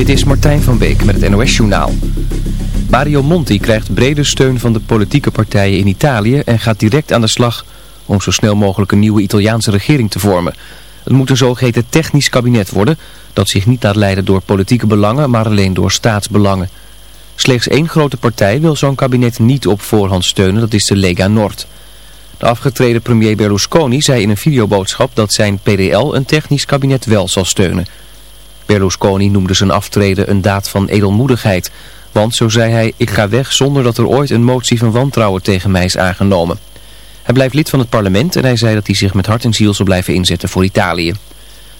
Dit is Martijn van Beek met het NOS-journaal. Mario Monti krijgt brede steun van de politieke partijen in Italië en gaat direct aan de slag om zo snel mogelijk een nieuwe Italiaanse regering te vormen. Het moet een zogeheten technisch kabinet worden dat zich niet laat leiden door politieke belangen, maar alleen door staatsbelangen. Slechts één grote partij wil zo'n kabinet niet op voorhand steunen, dat is de Lega Nord. De afgetreden premier Berlusconi zei in een videoboodschap dat zijn PDL een technisch kabinet wel zal steunen. Berlusconi noemde zijn aftreden een daad van edelmoedigheid. Want, zo zei hij, ik ga weg zonder dat er ooit een motie van wantrouwen tegen mij is aangenomen. Hij blijft lid van het parlement en hij zei dat hij zich met hart en ziel zal blijven inzetten voor Italië.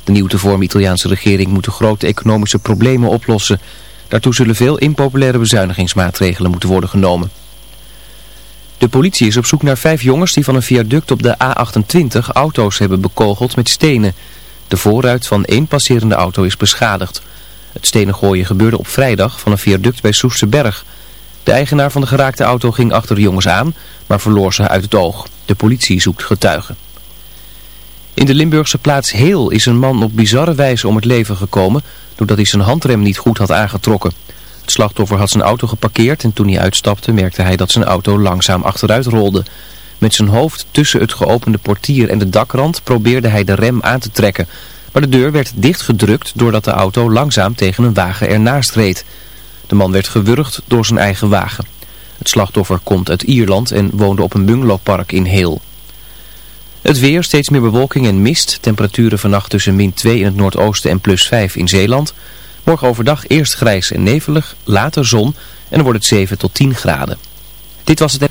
De nieuw te vormen Italiaanse regering moet de grote economische problemen oplossen. Daartoe zullen veel impopulaire bezuinigingsmaatregelen moeten worden genomen. De politie is op zoek naar vijf jongens die van een viaduct op de A28 auto's hebben bekogeld met stenen. De voorruit van één passerende auto is beschadigd. Het stenen gooien gebeurde op vrijdag van een viaduct bij Soesterberg. De eigenaar van de geraakte auto ging achter de jongens aan, maar verloor ze uit het oog. De politie zoekt getuigen. In de Limburgse plaats Heel is een man op bizarre wijze om het leven gekomen... doordat hij zijn handrem niet goed had aangetrokken. Het slachtoffer had zijn auto geparkeerd en toen hij uitstapte merkte hij dat zijn auto langzaam achteruit rolde... Met zijn hoofd tussen het geopende portier en de dakrand probeerde hij de rem aan te trekken. Maar de deur werd dichtgedrukt doordat de auto langzaam tegen een wagen ernaast reed. De man werd gewurgd door zijn eigen wagen. Het slachtoffer komt uit Ierland en woonde op een bungalowpark in Heel. Het weer, steeds meer bewolking en mist. Temperaturen vannacht tussen min 2 in het noordoosten en plus 5 in Zeeland. Morgen overdag eerst grijs en nevelig, later zon en dan wordt het 7 tot 10 graden. Dit was het...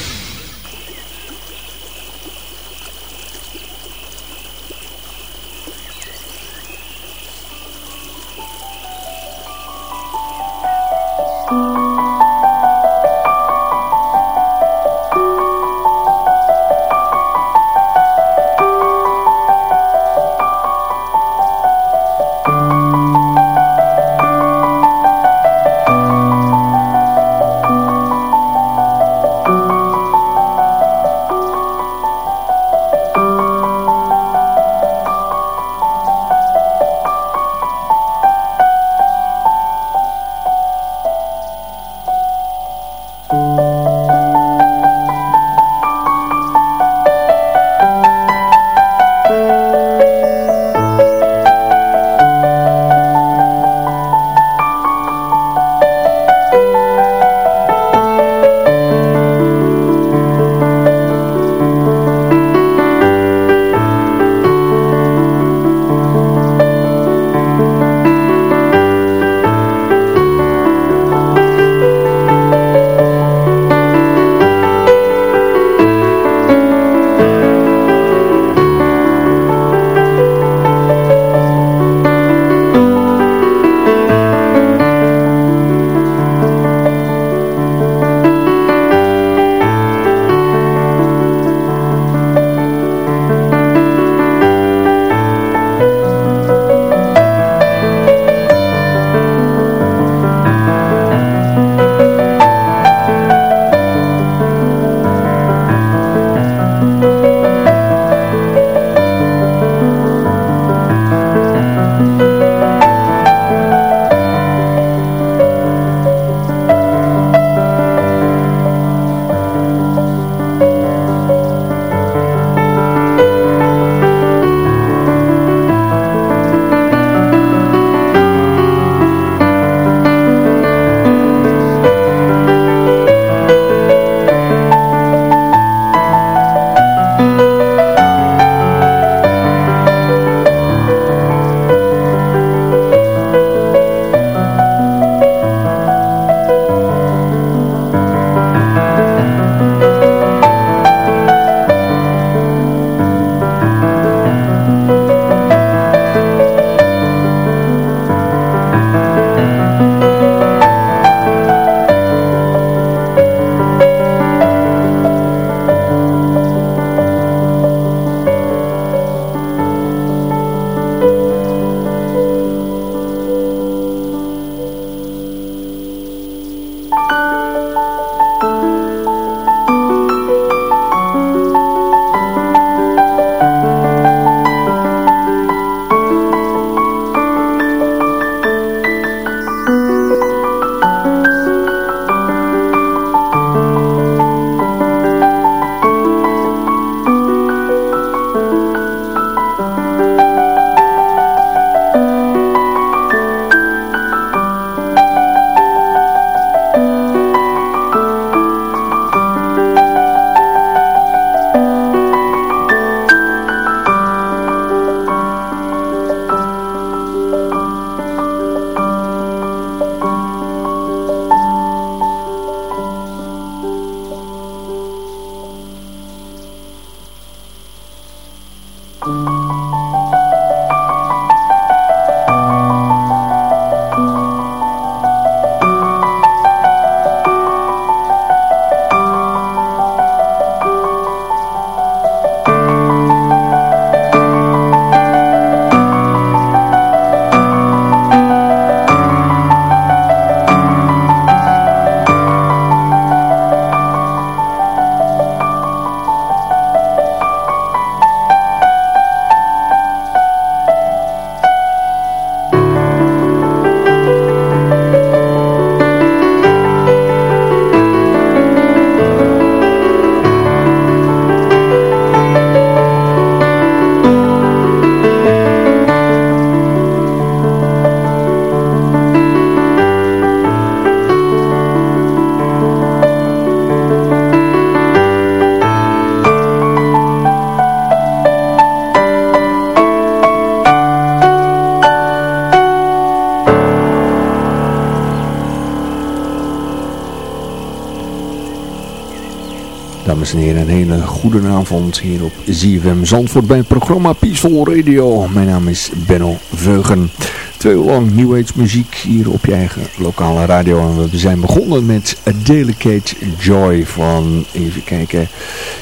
Dames en een hele goede avond hier op ZFM Zandvoort bij het programma Peaceful Radio. Mijn naam is Benno Veugen. Twee uur lang New Age muziek hier op je eigen lokale radio. En we zijn begonnen met A Delicate Joy van, even kijken,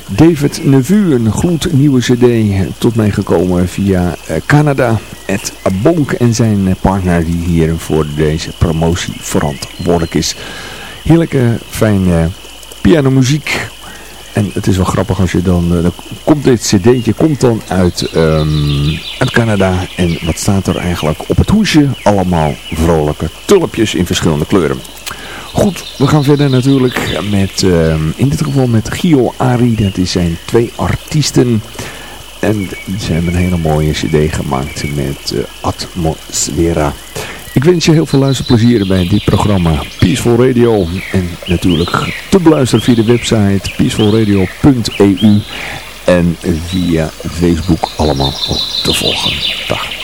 David Nevu. Een gloednieuwe cd tot mij gekomen via eh, Canada. Ed Bonk en zijn partner die hier voor deze promotie verantwoordelijk is. Heerlijke, fijne pianomuziek en het is wel grappig als je dan, uh, dan komt dit cd'tje komt dan uit, um, uit Canada. En wat staat er eigenlijk op het hoesje? Allemaal vrolijke tulpjes in verschillende kleuren. Goed, we gaan verder natuurlijk met, um, in dit geval met Gio Ari. Dat zijn twee artiesten. En ze hebben een hele mooie cd gemaakt met uh, Atmosfera. Ik wens je heel veel luisterplezier bij dit programma Peaceful Radio. En natuurlijk te beluisteren via de website peacefulradio.eu. En via Facebook allemaal te volgen. Dag.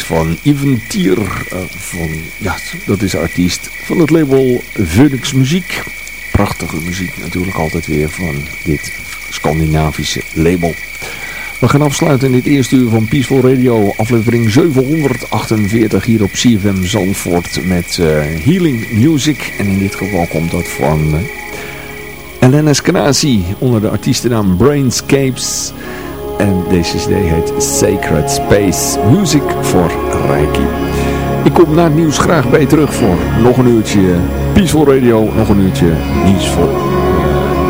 Van Ivan Tier. Uh, van, ja, dat is artiest van het label Phoenix Muziek. Prachtige muziek natuurlijk altijd weer van dit Scandinavische label. We gaan afsluiten in dit eerste uur van Peaceful Radio, aflevering 748 hier op CFM Zandvoort met uh, Healing Music. En in dit geval komt dat van uh, Elena Scanasi onder de artiestennaam Brainscapes. En deze CD heet Sacred Space Music for Reiki. Ik kom na het nieuws graag bij je terug voor nog een uurtje Peaceful Radio, nog een uurtje nieuws voor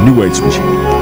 New Age muziek.